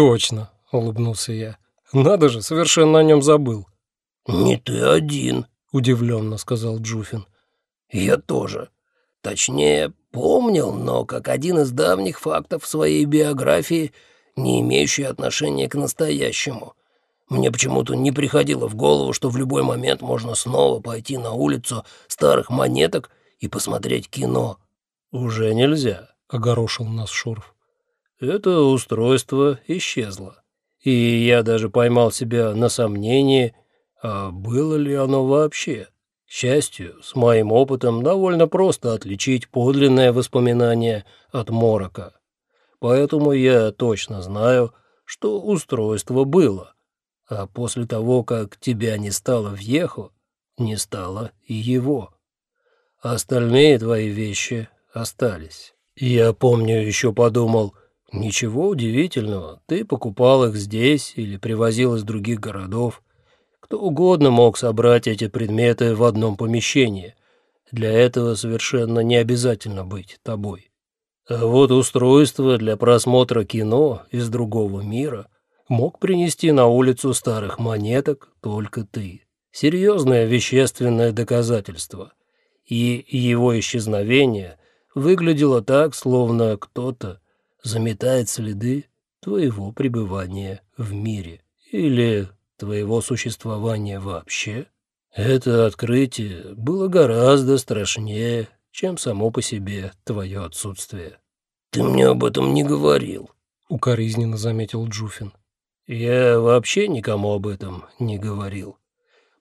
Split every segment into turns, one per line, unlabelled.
«Точно», — улыбнулся я. «Надо же, совершенно о нем забыл».
«Не ты один», —
удивленно сказал Джуфин.
«Я тоже. Точнее, помнил, но как один из давних фактов своей биографии, не имеющий отношения к настоящему. Мне почему-то не приходило в голову, что в любой момент можно снова пойти на улицу старых монеток и посмотреть кино».
«Уже нельзя», — огорошил нас Шурф. «Это устройство исчезло. И я даже поймал себя на сомнении, а было ли оно вообще. К счастью, с моим опытом довольно просто отличить подлинное воспоминание от морока. Поэтому я точно знаю, что устройство было. А после того, как тебя не стало в Ехо, не стало и его. Остальные твои вещи остались. Я помню, еще подумал, ничего удивительного, ты покупал их здесь или привозил из других городов. Кто угодно мог собрать эти предметы в одном помещении. Для этого совершенно не обязательно быть тобой. А вот устройство для просмотра кино из другого мира мог принести на улицу старых монеток только ты. Серьезное вещественное доказательство. И его исчезновение выглядело так, словно кто-то заметает следы твоего пребывания в мире. Или твоего существования вообще, это открытие было гораздо страшнее, чем само по себе твое отсутствие.
«Ты мне об этом не говорил», —
укоризненно заметил Джуфин. «Я вообще никому об этом не говорил,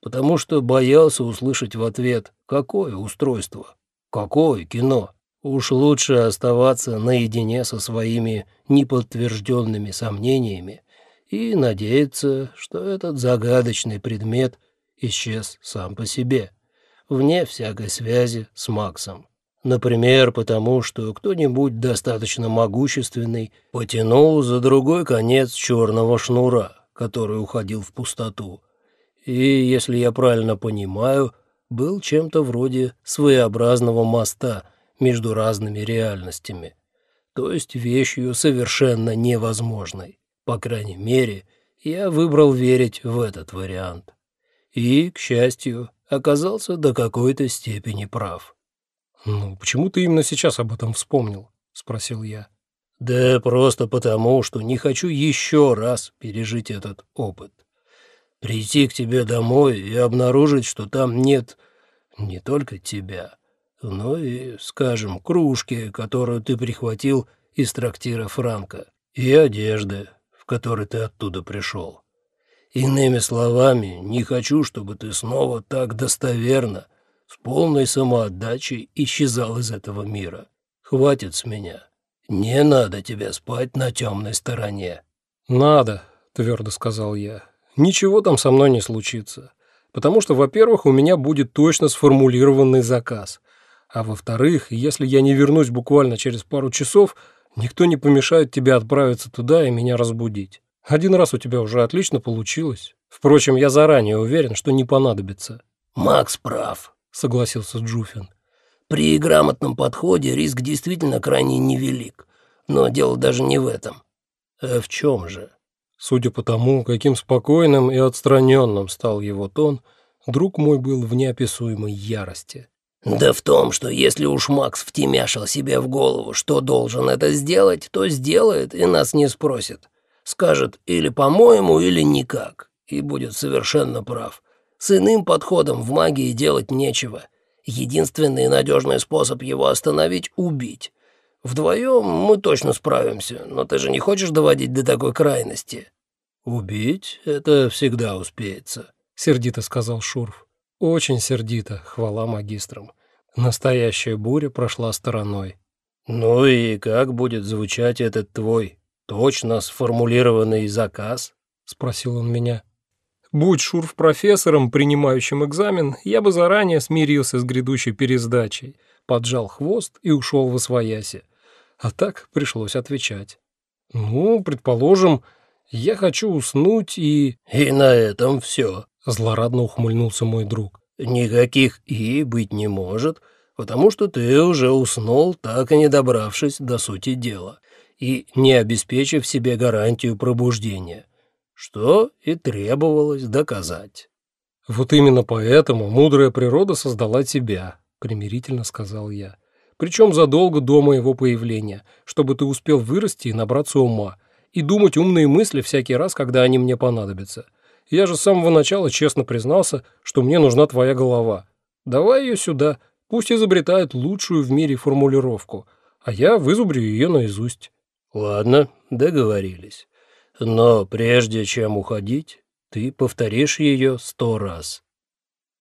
потому что боялся услышать в ответ, какое устройство, какое кино. Уж лучше оставаться наедине со своими неподтвержденными сомнениями, и надеяться, что этот загадочный предмет исчез сам по себе, вне всякой связи с Максом. Например, потому что кто-нибудь достаточно могущественный потянул за другой конец черного шнура, который уходил в пустоту. И, если я правильно понимаю, был чем-то вроде своеобразного моста между разными реальностями, то есть вещью совершенно невозможной. По крайней мере, я выбрал верить в этот вариант. И, к счастью, оказался до какой-то степени прав. «Ну, почему ты именно сейчас об этом вспомнил?» — спросил я.
«Да просто потому, что не хочу еще раз пережить этот опыт. Прийти к тебе домой и обнаружить, что там нет не только тебя, но и, скажем, кружки, которую ты прихватил из трактира Франка, и одежды, который ты оттуда пришел. Иными словами, не хочу, чтобы ты снова так достоверно, с полной самоотдачей исчезал из этого мира. Хватит с меня. Не надо тебе спать на темной стороне».
«Надо», — твердо сказал я. «Ничего там со мной не случится. Потому что, во-первых, у меня будет точно сформулированный заказ. А во-вторых, если я не вернусь буквально через пару часов, Никто не помешает тебе отправиться туда и меня разбудить. Один раз у тебя уже отлично получилось. Впрочем, я заранее уверен, что не понадобится».
«Макс прав», — согласился Джуфин. «При грамотном подходе риск действительно крайне невелик. Но дело даже не в этом».
«А в чем же?» Судя по тому, каким спокойным и отстраненным стал его тон, друг мой был в неописуемой ярости.
Да в том, что если уж Макс втемяшил себе в голову, что должен это сделать, то сделает и нас не спросит. Скажет или по-моему, или никак, и будет совершенно прав. С иным подходом в магии делать нечего. Единственный надежный способ его остановить — убить. Вдвоем мы точно справимся, но ты же не хочешь доводить до такой крайности?»
«Убить — это всегда успеется», — сердито сказал Шурф. Очень сердито, хвала магистрам. Настоящая буря прошла стороной. «Ну и как будет звучать этот твой точно сформулированный заказ?» — спросил он меня. Будь Шурф профессором, принимающим экзамен, я бы заранее смирился с грядущей пересдачей, поджал хвост и ушел в освояси. А так пришлось отвечать. «Ну, предположим, я хочу уснуть и...»
«И на этом все»,
Злорадно ухмыльнулся мой друг.
«Никаких «и» быть не может, потому что ты уже уснул, так и не добравшись до сути дела.
и не обеспечив себе гарантию пробуждения, что и требовалось доказать.
«Вот именно поэтому мудрая природа создала тебя», — примирительно сказал я. «Причем задолго до моего появления, чтобы ты успел вырасти и набраться ума, и думать умные мысли всякий раз, когда они мне понадобятся. Я же с самого начала честно признался, что мне нужна твоя голова. Давай ее сюда, пусть изобретает лучшую в мире формулировку, а я вызубрю ее наизусть».
«Ладно, договорились. Но прежде чем уходить, ты повторишь ее сто раз.